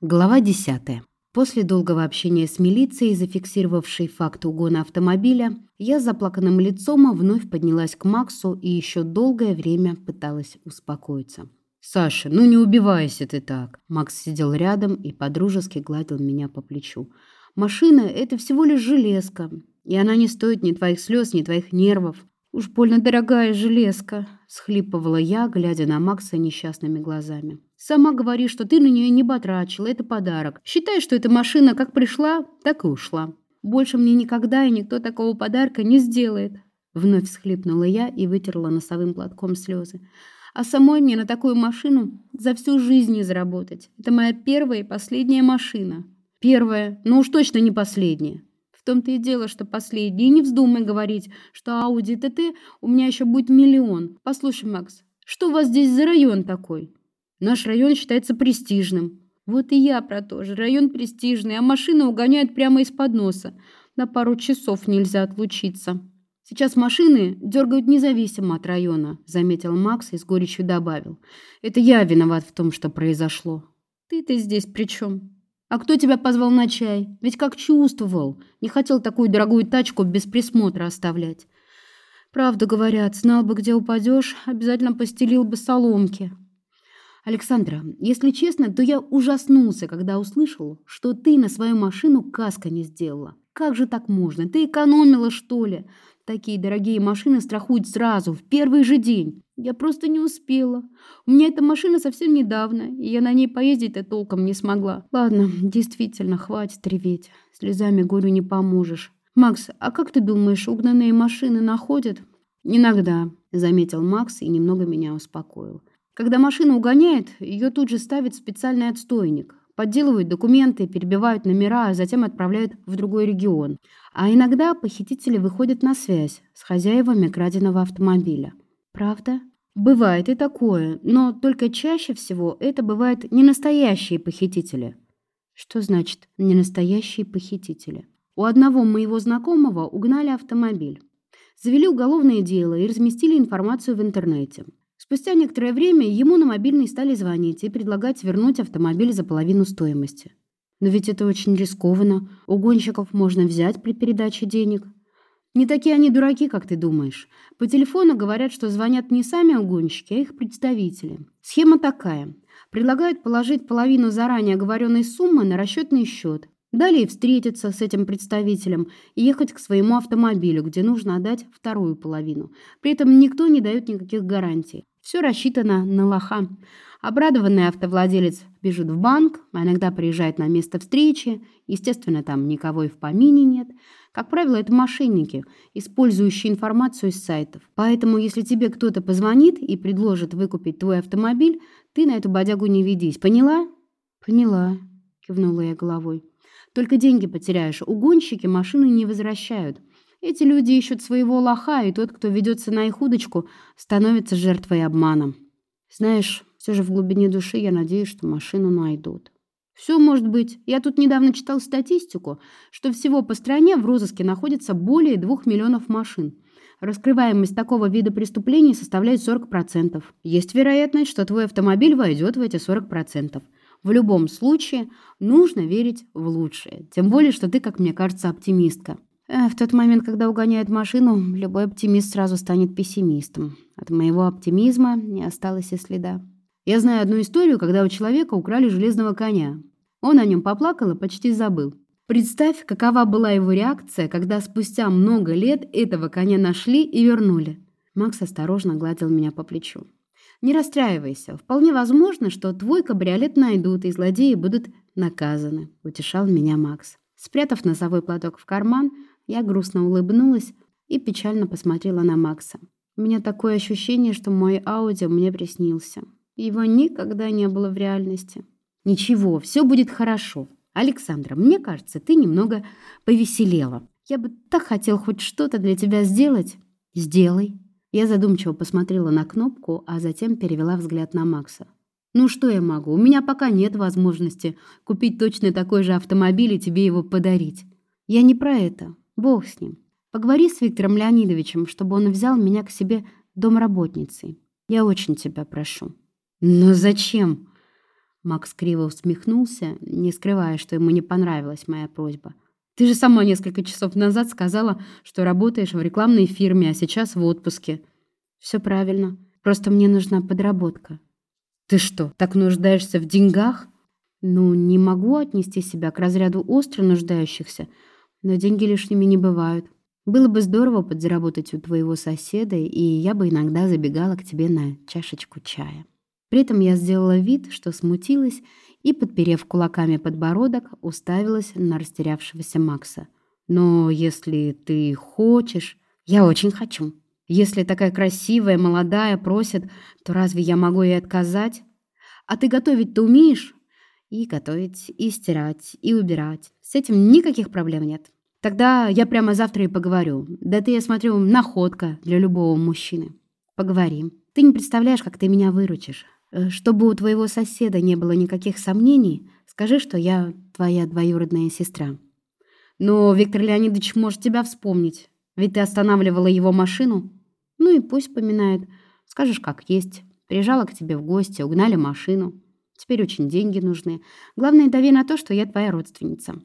Глава 10. После долгого общения с милицией, зафиксировавшей факт угона автомобиля, я с заплаканным лицом вновь поднялась к Максу и еще долгое время пыталась успокоиться. «Саша, ну не убивайся ты так!» Макс сидел рядом и подружески гладил меня по плечу. «Машина — это всего лишь железка, и она не стоит ни твоих слез, ни твоих нервов. Уж больно дорогая железка!» — схлипывала я, глядя на Макса несчастными глазами. Сама говоришь, что ты на нее не батрачила, это подарок. Считай, что эта машина как пришла, так и ушла. Больше мне никогда и никто такого подарка не сделает. Вновь всхлипнула я и вытерла носовым платком слезы. А самой мне на такую машину за всю жизнь не заработать. Это моя первая и последняя машина. Первая, но уж точно не последняя. В том-то и дело, что последняя. И не вздумай говорить, что Audi TT у меня еще будет миллион. Послушай, Макс, что у вас здесь за район такой? Наш район считается престижным. Вот и я про то же. Район престижный, а машины угоняют прямо из-под носа. На пару часов нельзя отлучиться. Сейчас машины дергают независимо от района, заметил Макс и с горечью добавил. Это я виноват в том, что произошло. Ты-то здесь при чем? А кто тебя позвал на чай? Ведь как чувствовал. Не хотел такую дорогую тачку без присмотра оставлять. Правду говорят, знал бы, где упадешь, обязательно постелил бы соломки. Александра, если честно, то я ужаснулся, когда услышал, что ты на свою машину каска не сделала. Как же так можно? Ты экономила, что ли? Такие дорогие машины страхуют сразу, в первый же день. Я просто не успела. У меня эта машина совсем недавно, и я на ней поездить-то толком не смогла. Ладно, действительно, хватит реветь. Слезами горю не поможешь. Макс, а как ты думаешь, угнанные машины находят? Иногда, заметил Макс и немного меня успокоил. Когда машину угоняет, ее тут же ставят в специальный отстойник. Подделывают документы, перебивают номера, а затем отправляют в другой регион. А иногда похитители выходят на связь с хозяевами краденого автомобиля. Правда? Бывает и такое, но только чаще всего это бывают не настоящие похитители. Что значит «не настоящие похитители»? У одного моего знакомого угнали автомобиль. Завели уголовное дело и разместили информацию в интернете. Спустя некоторое время ему на мобильный стали звонить и предлагать вернуть автомобиль за половину стоимости. Но ведь это очень рискованно. У гонщиков можно взять при передаче денег. Не такие они дураки, как ты думаешь. По телефону говорят, что звонят не сами угонщики, а их представители. Схема такая. Предлагают положить половину заранее оговоренной суммы на расчетный счет. Далее встретиться с этим представителем и ехать к своему автомобилю, где нужно отдать вторую половину. При этом никто не дает никаких гарантий. Все рассчитано на лоха. Обрадованный автовладелец бежит в банк, а иногда приезжает на место встречи. Естественно, там никого и в помине нет. Как правило, это мошенники, использующие информацию из сайтов. Поэтому, если тебе кто-то позвонит и предложит выкупить твой автомобиль, ты на эту бодягу не ведись. Поняла? Поняла, кивнула я головой. Только деньги потеряешь. Угонщики машины не возвращают. Эти люди ищут своего лоха, и тот, кто ведется на их удочку, становится жертвой обмана. Знаешь, все же в глубине души я надеюсь, что машину найдут. Все может быть. Я тут недавно читал статистику, что всего по стране в розыске находится более двух миллионов машин. Раскрываемость такого вида преступлений составляет 40%. Есть вероятность, что твой автомобиль войдет в эти 40%. В любом случае, нужно верить в лучшее. Тем более, что ты, как мне кажется, оптимистка. Э, в тот момент, когда угоняет машину, любой оптимист сразу станет пессимистом. От моего оптимизма не осталось и следа. Я знаю одну историю, когда у человека украли железного коня. Он о нем поплакал и почти забыл. Представь, какова была его реакция, когда спустя много лет этого коня нашли и вернули. Макс осторожно гладил меня по плечу. Не расстраивайся. Вполне возможно, что твой кабриолет найдут, и злодеи будут наказаны, утешал меня Макс. Спрятав носовой платок в карман, я грустно улыбнулась и печально посмотрела на Макса. У меня такое ощущение, что мой аудио мне приснился. Его никогда не было в реальности. Ничего, все будет хорошо. Александра, мне кажется, ты немного повеселела. Я бы так хотел хоть что-то для тебя сделать. Сделай. Я задумчиво посмотрела на кнопку, а затем перевела взгляд на Макса. Ну что я могу? У меня пока нет возможности купить точно такой же автомобиль и тебе его подарить. Я не про это. Бог с ним. Поговори с Виктором Леонидовичем, чтобы он взял меня к себе домработницей. Я очень тебя прошу. Но зачем? Макс криво усмехнулся, не скрывая, что ему не понравилась моя просьба. «Ты же сама несколько часов назад сказала, что работаешь в рекламной фирме, а сейчас в отпуске». «Все правильно. Просто мне нужна подработка». «Ты что, так нуждаешься в деньгах?» «Ну, не могу отнести себя к разряду остро нуждающихся, но деньги лишними не бывают. Было бы здорово подзаработать у твоего соседа, и я бы иногда забегала к тебе на чашечку чая». При этом я сделала вид, что смутилась, и, подперев кулаками подбородок, уставилась на растерявшегося Макса. «Но если ты хочешь...» «Я очень хочу. Если такая красивая, молодая просит, то разве я могу ей отказать? А ты готовить-то умеешь?» «И готовить, и стирать, и убирать. С этим никаких проблем нет. Тогда я прямо завтра и поговорю. Да ты, я смотрю, находка для любого мужчины. Поговорим. Ты не представляешь, как ты меня выручишь. Э, чтобы у твоего соседа не было никаких сомнений, скажи, что я твоя двоюродная сестра. Но Виктор Леонидович может тебя вспомнить, ведь ты останавливала его машину. Ну и пусть поминает. Скажешь, как есть. Приезжала к тебе в гости, угнали машину. Теперь очень деньги нужны. Главное, дави на то, что я твоя родственница.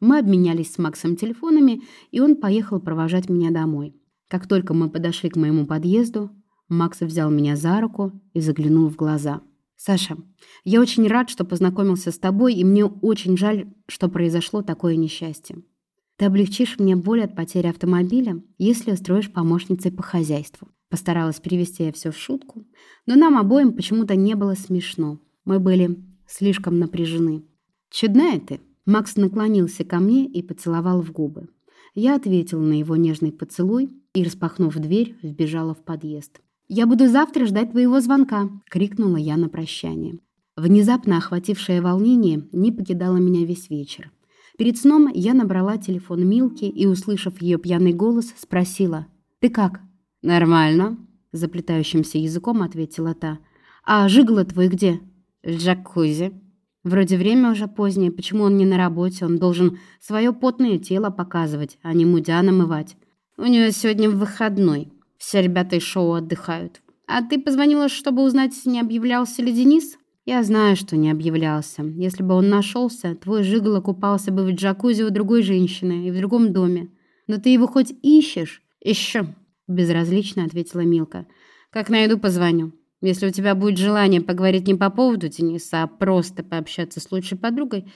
Мы обменялись с Максом телефонами, и он поехал провожать меня домой. Как только мы подошли к моему подъезду, Макс взял меня за руку и заглянул в глаза. «Саша, я очень рад, что познакомился с тобой, и мне очень жаль, что произошло такое несчастье. Ты облегчишь мне боль от потери автомобиля, если устроишь помощницей по хозяйству». Постаралась перевести я все в шутку, но нам обоим почему-то не было смешно. Мы были слишком напряжены. «Чудная ты!» Макс наклонился ко мне и поцеловал в губы. Я ответила на его нежный поцелуй и, распахнув дверь, вбежала в подъезд. «Я буду завтра ждать твоего звонка!» — крикнула я на прощание. Внезапно охватившее волнение не покидало меня весь вечер. Перед сном я набрала телефон Милки и, услышав ее пьяный голос, спросила «Ты как?» «Нормально», — заплетающимся языком ответила та. «А жигло твой где?» «В джакузи». «Вроде время уже позднее, почему он не на работе? Он должен свое потное тело показывать, а не мудя намывать. У нее сегодня выходной». Все ребята из шоу отдыхают. А ты позвонила, чтобы узнать, не объявлялся ли Денис? Я знаю, что не объявлялся. Если бы он нашелся, твой жиголо купался бы в джакузи у другой женщины и в другом доме. Но ты его хоть ищешь? Ищу, безразлично ответила Милка. Как найду, позвоню. Если у тебя будет желание поговорить не по поводу Дениса, а просто пообщаться с лучшей подругой,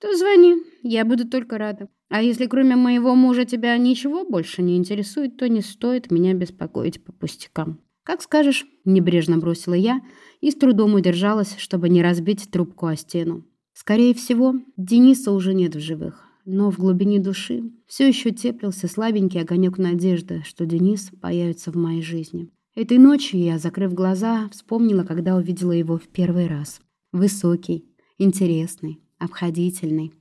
то звони, я буду только рада. А если кроме моего мужа тебя ничего больше не интересует, то не стоит меня беспокоить по пустякам. Как скажешь, небрежно бросила я и с трудом удержалась, чтобы не разбить трубку о стену. Скорее всего, Дениса уже нет в живых, но в глубине души все еще теплился слабенький огонек надежды, что Денис появится в моей жизни. Этой ночью я, закрыв глаза, вспомнила, когда увидела его в первый раз. Высокий, интересный, обходительный,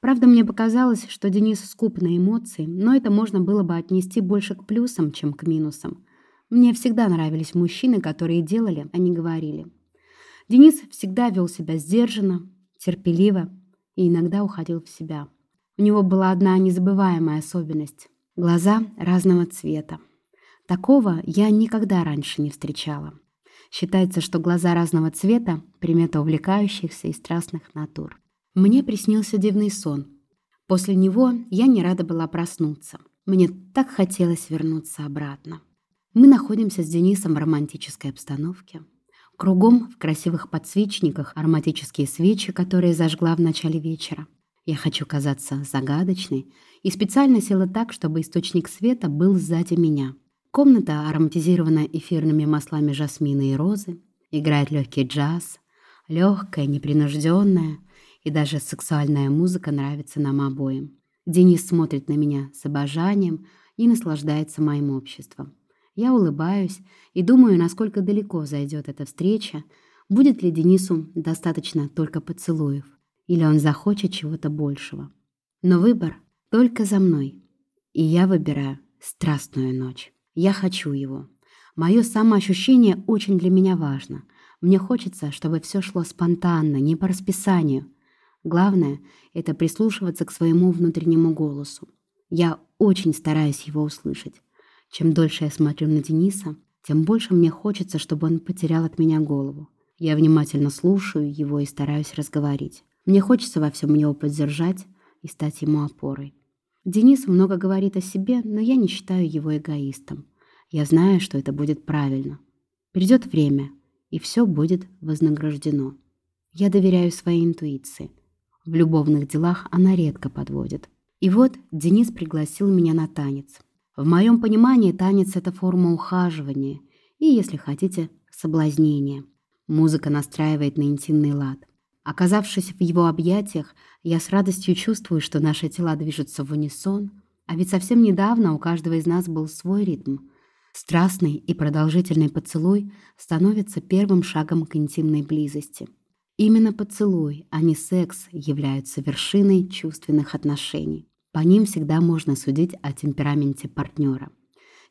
Правда, мне показалось, что Денис скуп на эмоции, но это можно было бы отнести больше к плюсам, чем к минусам. Мне всегда нравились мужчины, которые делали, а не говорили. Денис всегда вел себя сдержанно, терпеливо и иногда уходил в себя. У него была одна незабываемая особенность — глаза разного цвета. Такого я никогда раньше не встречала. Считается, что глаза разного цвета — примета увлекающихся и страстных натур. Мне приснился дивный сон. После него я не рада была проснуться. Мне так хотелось вернуться обратно. Мы находимся с Денисом в романтической обстановке. Кругом в красивых подсвечниках ароматические свечи, которые зажгла в начале вечера. Я хочу казаться загадочной и специально села так, чтобы источник света был сзади меня. Комната ароматизирована эфирными маслами жасмина и розы. Играет легкий джаз, легкая, непринужденная, и даже сексуальная музыка нравится нам обоим. Денис смотрит на меня с обожанием и наслаждается моим обществом. Я улыбаюсь и думаю, насколько далеко зайдет эта встреча, будет ли Денису достаточно только поцелуев, или он захочет чего-то большего. Но выбор только за мной, и я выбираю страстную ночь. Я хочу его. Мое самоощущение очень для меня важно. Мне хочется, чтобы все шло спонтанно, не по расписанию — Главное — это прислушиваться к своему внутреннему голосу. Я очень стараюсь его услышать. Чем дольше я смотрю на Дениса, тем больше мне хочется, чтобы он потерял от меня голову. Я внимательно слушаю его и стараюсь разговорить. Мне хочется во всем его поддержать и стать ему опорой. Денис много говорит о себе, но я не считаю его эгоистом. Я знаю, что это будет правильно. Придет время, и все будет вознаграждено. Я доверяю своей интуиции. В любовных делах она редко подводит. И вот Денис пригласил меня на танец. В моем понимании танец — это форма ухаживания и, если хотите, соблазнения. Музыка настраивает на интимный лад. Оказавшись в его объятиях, я с радостью чувствую, что наши тела движутся в унисон, а ведь совсем недавно у каждого из нас был свой ритм. Страстный и продолжительный поцелуй становится первым шагом к интимной близости. Именно поцелуй, а не секс, являются вершиной чувственных отношений. По ним всегда можно судить о темпераменте партнера.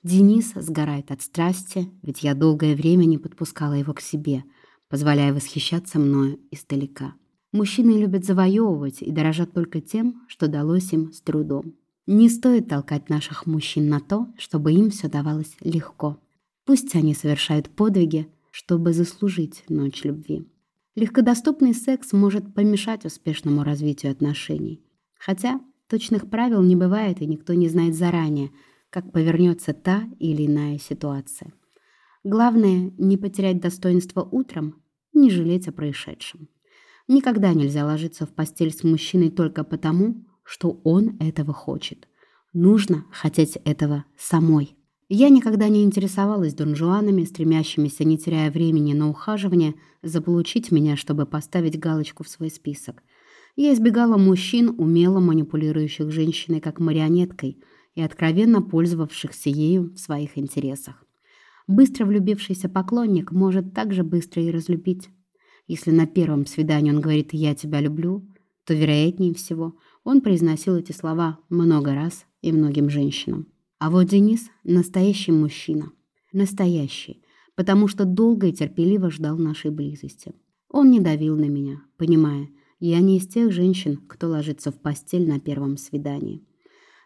Денис сгорает от страсти, ведь я долгое время не подпускала его к себе, позволяя восхищаться мною издалека. Мужчины любят завоевывать и дорожат только тем, что далось им с трудом. Не стоит толкать наших мужчин на то, чтобы им все давалось легко. Пусть они совершают подвиги, чтобы заслужить ночь любви. Легкодоступный секс может помешать успешному развитию отношений. Хотя точных правил не бывает, и никто не знает заранее, как повернется та или иная ситуация. Главное — не потерять достоинство утром, не жалеть о происшедшем. Никогда нельзя ложиться в постель с мужчиной только потому, что он этого хочет. Нужно хотеть этого самой. Я никогда не интересовалась донжуанами, стремящимися, не теряя времени на ухаживание, заполучить меня, чтобы поставить галочку в свой список. Я избегала мужчин, умело манипулирующих женщиной как марионеткой и откровенно пользовавшихся ею в своих интересах. Быстро влюбившийся поклонник может также быстро и разлюбить. Если на первом свидании он говорит «я тебя люблю», то, вероятнее всего, он произносил эти слова много раз и многим женщинам. А вот Денис — настоящий мужчина. Настоящий, потому что долго и терпеливо ждал нашей близости. Он не давил на меня, понимая, я не из тех женщин, кто ложится в постель на первом свидании.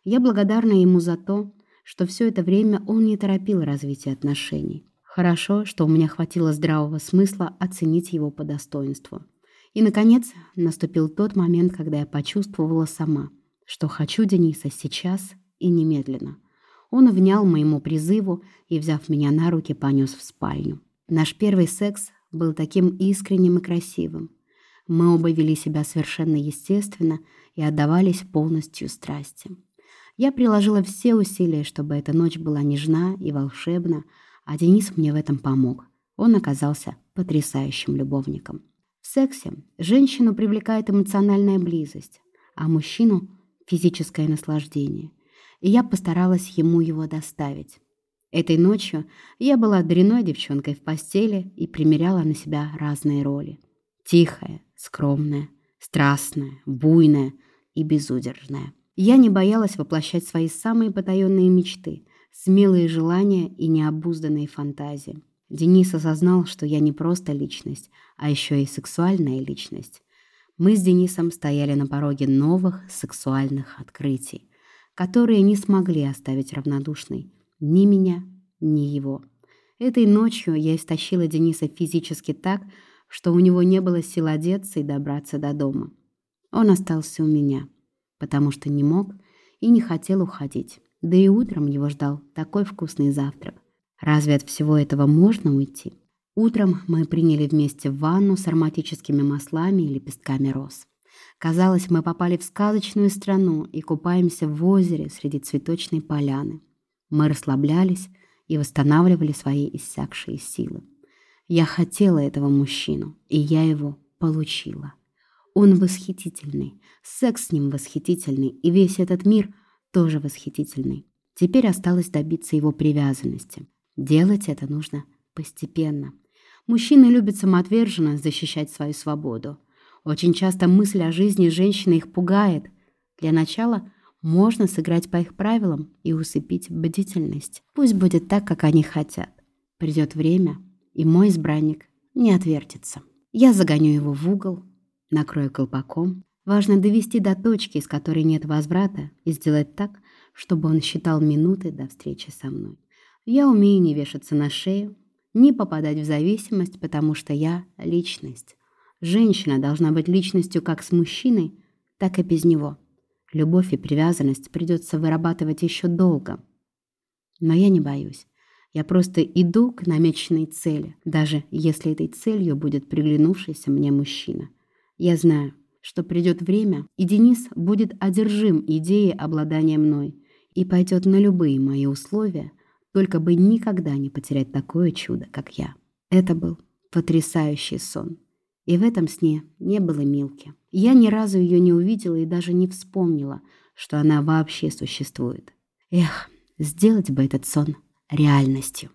Я благодарна ему за то, что все это время он не торопил развитие отношений. Хорошо, что у меня хватило здравого смысла оценить его по достоинству. И, наконец, наступил тот момент, когда я почувствовала сама, что хочу Дениса сейчас и немедленно – он внял моему призыву и, взяв меня на руки, понес в спальню. Наш первый секс был таким искренним и красивым. Мы оба вели себя совершенно естественно и отдавались полностью страсти. Я приложила все усилия, чтобы эта ночь была нежна и волшебна, а Денис мне в этом помог. Он оказался потрясающим любовником. В сексе женщину привлекает эмоциональная близость, а мужчину – физическое наслаждение – и я постаралась ему его доставить. Этой ночью я была дряной девчонкой в постели и примеряла на себя разные роли. Тихая, скромная, страстная, буйная и безудержная. Я не боялась воплощать свои самые потаенные мечты, смелые желания и необузданные фантазии. Денис осознал, что я не просто личность, а еще и сексуальная личность. Мы с Денисом стояли на пороге новых сексуальных открытий которые не смогли оставить равнодушной ни меня, ни его. Этой ночью я истощила Дениса физически так, что у него не было сил одеться и добраться до дома. Он остался у меня, потому что не мог и не хотел уходить. Да и утром его ждал такой вкусный завтрак. Разве от всего этого можно уйти? Утром мы приняли вместе ванну с ароматическими маслами и лепестками роз. Казалось, мы попали в сказочную страну и купаемся в озере среди цветочной поляны. Мы расслаблялись и восстанавливали свои иссякшие силы. Я хотела этого мужчину, и я его получила. Он восхитительный, секс с ним восхитительный, и весь этот мир тоже восхитительный. Теперь осталось добиться его привязанности. Делать это нужно постепенно. Мужчины любят самоотверженно защищать свою свободу. Очень часто мысль о жизни женщины их пугает. Для начала можно сыграть по их правилам и усыпить бдительность. Пусть будет так, как они хотят. Придет время, и мой избранник не отвертится. Я загоню его в угол, накрою колпаком. Важно довести до точки, из которой нет возврата, и сделать так, чтобы он считал минуты до встречи со мной. Я умею не вешаться на шею не попадать в зависимость, потому что я — личность. Женщина должна быть личностью как с мужчиной, так и без него. Любовь и привязанность придется вырабатывать еще долго. Но я не боюсь. Я просто иду к намеченной цели, даже если этой целью будет приглянувшийся мне мужчина. Я знаю, что придет время, и Денис будет одержим идеей обладания мной и пойдет на любые мои условия, только бы никогда не потерять такое чудо, как я. Это был потрясающий сон. И в этом сне не было Милки. Я ни разу ее не увидела и даже не вспомнила, что она вообще существует. Эх, сделать бы этот сон реальностью.